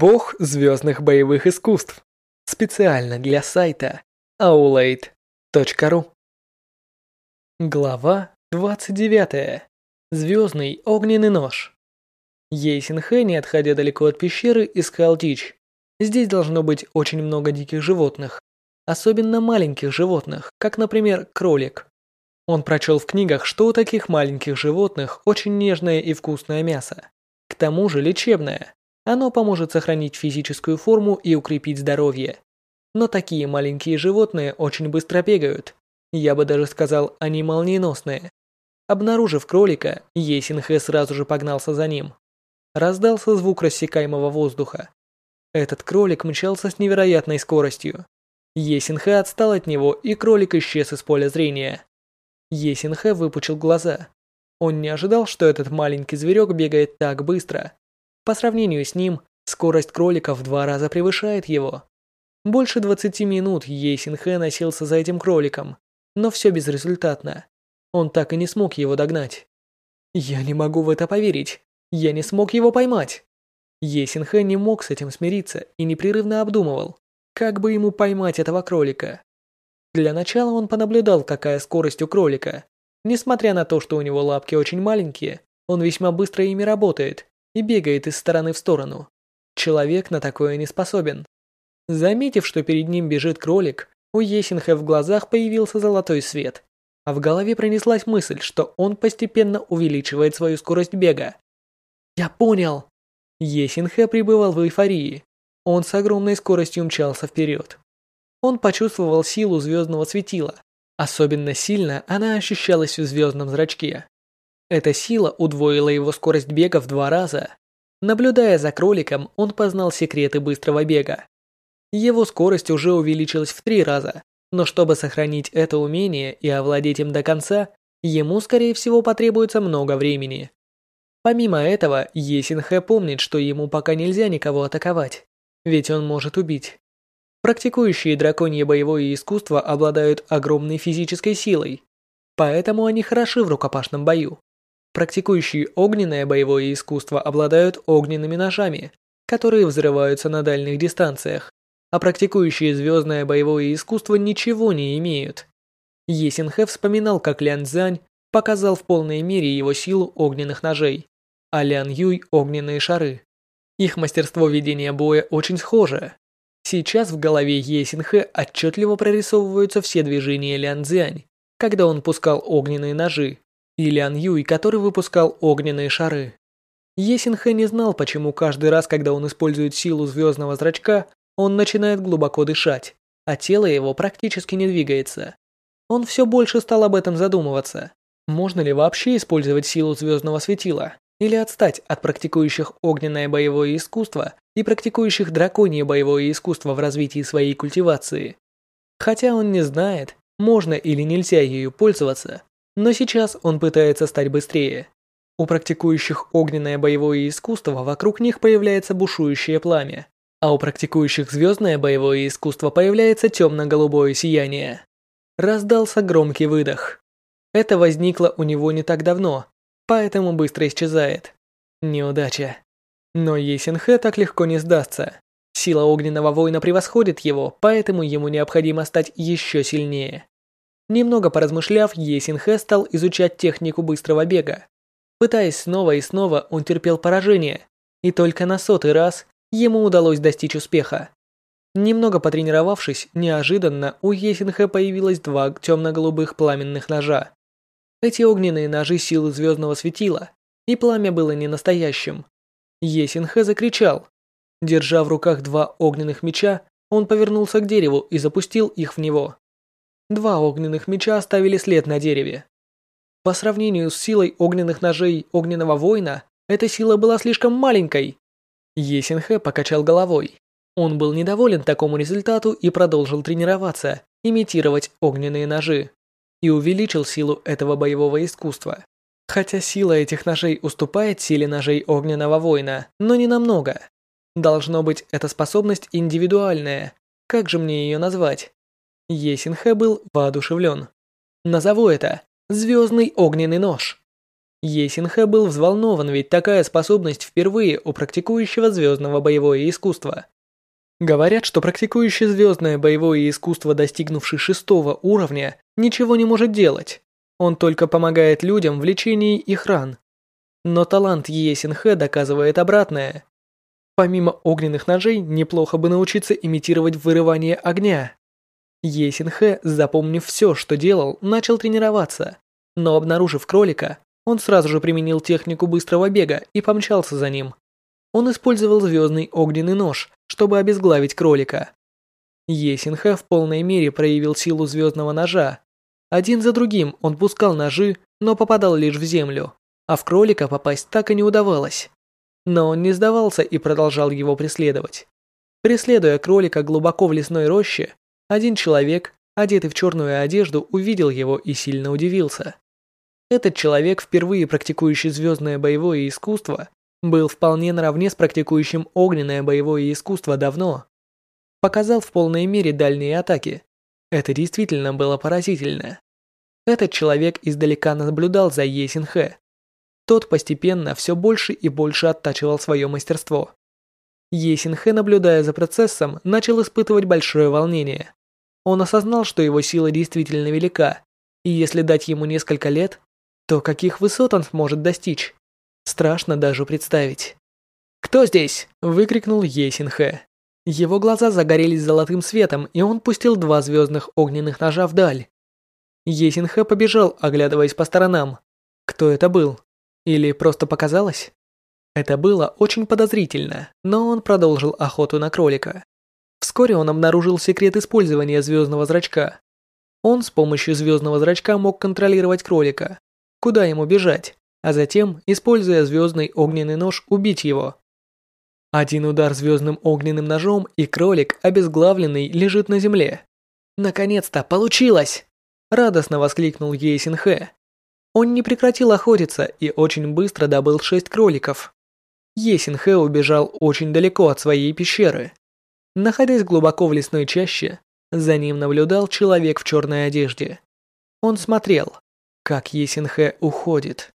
Бог звездных боевых искусств. Специально для сайта aulade.ru Глава 29. Звездный огненный нож. Ейсинхэ, не отходя далеко от пещеры, искал дичь. Здесь должно быть очень много диких животных, особенно маленьких животных, как, например, кролик. Он прочел в книгах, что у таких маленьких животных очень нежное и вкусное мясо. К тому же лечебное. Оно поможет сохранить физическую форму и укрепить здоровье. Но такие маленькие животные очень быстро бегают. Я бы даже сказал, они молниеносные. Обнаружив кролика, Есинхэ сразу же погнался за ним. Раздался звук рассекаемого воздуха. Этот кролик мчался с невероятной скоростью. Есинхэ отстал от него, и кролик исчез из поля зрения. Есинхэ выпучил глаза. Он не ожидал, что этот маленький зверек бегает так быстро. По сравнению с ним, скорость кролика в два раза превышает его. Больше 20 минут Ейсинхэ носился за этим кроликом, но все безрезультатно. Он так и не смог его догнать. Я не могу в это поверить. Я не смог его поймать. Есинхэ не мог с этим смириться и непрерывно обдумывал, как бы ему поймать этого кролика. Для начала он понаблюдал, какая скорость у кролика. Несмотря на то, что у него лапки очень маленькие, он весьма быстро ими работает и бегает из стороны в сторону. Человек на такое не способен. Заметив, что перед ним бежит кролик, у Есинха в глазах появился золотой свет, а в голове пронеслась мысль, что он постепенно увеличивает свою скорость бега. «Я понял!» Есинхэ пребывал в эйфории. Он с огромной скоростью мчался вперед. Он почувствовал силу звездного светила. Особенно сильно она ощущалась в звездном зрачке. Эта сила удвоила его скорость бега в два раза. Наблюдая за кроликом, он познал секреты быстрого бега. Его скорость уже увеличилась в три раза, но чтобы сохранить это умение и овладеть им до конца, ему, скорее всего, потребуется много времени. Помимо этого, Есинхэ помнит, что ему пока нельзя никого атаковать, ведь он может убить. Практикующие драконье боевое искусство обладают огромной физической силой, поэтому они хороши в рукопашном бою. Практикующие огненное боевое искусство обладают огненными ножами, которые взрываются на дальних дистанциях, а практикующие звездное боевое искусство ничего не имеют. Есинхэ вспоминал, как Лян Цзань показал в полной мере его силу огненных ножей, а Лян Юй – огненные шары. Их мастерство ведения боя очень схоже. Сейчас в голове Есинхэ отчетливо прорисовываются все движения Лян Цзянь, когда он пускал огненные ножи, и Лян Юй, который выпускал огненные шары. Есинхэ не знал, почему каждый раз, когда он использует силу звездного зрачка, он начинает глубоко дышать, а тело его практически не двигается. Он все больше стал об этом задумываться. Можно ли вообще использовать силу звездного светила? Или отстать от практикующих огненное боевое искусство и практикующих драконье боевое искусство в развитии своей культивации? Хотя он не знает, можно или нельзя ею пользоваться, но сейчас он пытается стать быстрее. У практикующих огненное боевое искусство вокруг них появляется бушующее пламя, а у практикующих звездное боевое искусство появляется темно-голубое сияние. Раздался громкий выдох. Это возникло у него не так давно, поэтому быстро исчезает. Неудача. Но Есинхэ так легко не сдастся. Сила огненного воина превосходит его, поэтому ему необходимо стать еще сильнее. Немного поразмышляв, Есинхэ стал изучать технику быстрого бега. Пытаясь снова и снова, он терпел поражение, и только на сотый раз ему удалось достичь успеха. Немного потренировавшись, неожиданно у Есинхэ появилось два темно-голубых пламенных ножа. Эти огненные ножи силы звездного светила, и пламя было не настоящим. Есинхэ закричал. Держа в руках два огненных меча, он повернулся к дереву и запустил их в него. Два огненных меча оставили след на дереве. По сравнению с силой огненных ножей огненного воина, эта сила была слишком маленькой. Есинхэ покачал головой. Он был недоволен такому результату и продолжил тренироваться, имитировать огненные ножи. И увеличил силу этого боевого искусства. Хотя сила этих ножей уступает силе ножей огненного воина, но не намного. Должно быть, эта способность индивидуальная. Как же мне ее назвать? Есинхэ был воодушевлен. Назову это «Звездный огненный нож». Есинхэ был взволнован, ведь такая способность впервые у практикующего звездного боевое искусство. Говорят, что практикующий звездное боевое искусство, достигнувший шестого уровня, ничего не может делать. Он только помогает людям в лечении их ран. Но талант Есинхэ доказывает обратное. Помимо огненных ножей, неплохо бы научиться имитировать вырывание огня. Есинхэ, запомнив все, что делал, начал тренироваться. Но обнаружив кролика, он сразу же применил технику быстрого бега и помчался за ним. Он использовал звездный огненный нож, чтобы обезглавить кролика. Есинхэ в полной мере проявил силу звездного ножа. Один за другим он пускал ножи, но попадал лишь в землю, а в кролика попасть так и не удавалось. Но он не сдавался и продолжал его преследовать. Преследуя кролика глубоко в лесной роще, один человек, одетый в черную одежду, увидел его и сильно удивился. Этот человек, впервые практикующий звездное боевое искусство, был вполне наравне с практикующим огненное боевое искусство давно. Показал в полной мере дальние атаки. Это действительно было поразительно. Этот человек издалека наблюдал за Есинхэ. Тот постепенно все больше и больше оттачивал свое мастерство. Есинхэ, наблюдая за процессом, начал испытывать большое волнение. Он осознал, что его сила действительно велика, и если дать ему несколько лет, то каких высот он сможет достичь? Страшно даже представить. «Кто здесь?» – выкрикнул Есинхэ. Его глаза загорелись золотым светом, и он пустил два звездных огненных ножа вдаль. Есинхэ побежал, оглядываясь по сторонам. Кто это был? Или просто показалось? Это было очень подозрительно, но он продолжил охоту на кролика. Вскоре он обнаружил секрет использования звездного зрачка. Он с помощью звездного зрачка мог контролировать кролика. Куда ему бежать? а затем, используя звездный огненный нож, убить его. Один удар звездным огненным ножом, и кролик, обезглавленный, лежит на земле. «Наконец-то, получилось!» Радостно воскликнул Есинхэ. Он не прекратил охотиться и очень быстро добыл шесть кроликов. Есинхэ убежал очень далеко от своей пещеры. Находясь глубоко в лесной чаще, за ним наблюдал человек в черной одежде. Он смотрел, как Есинхэ уходит.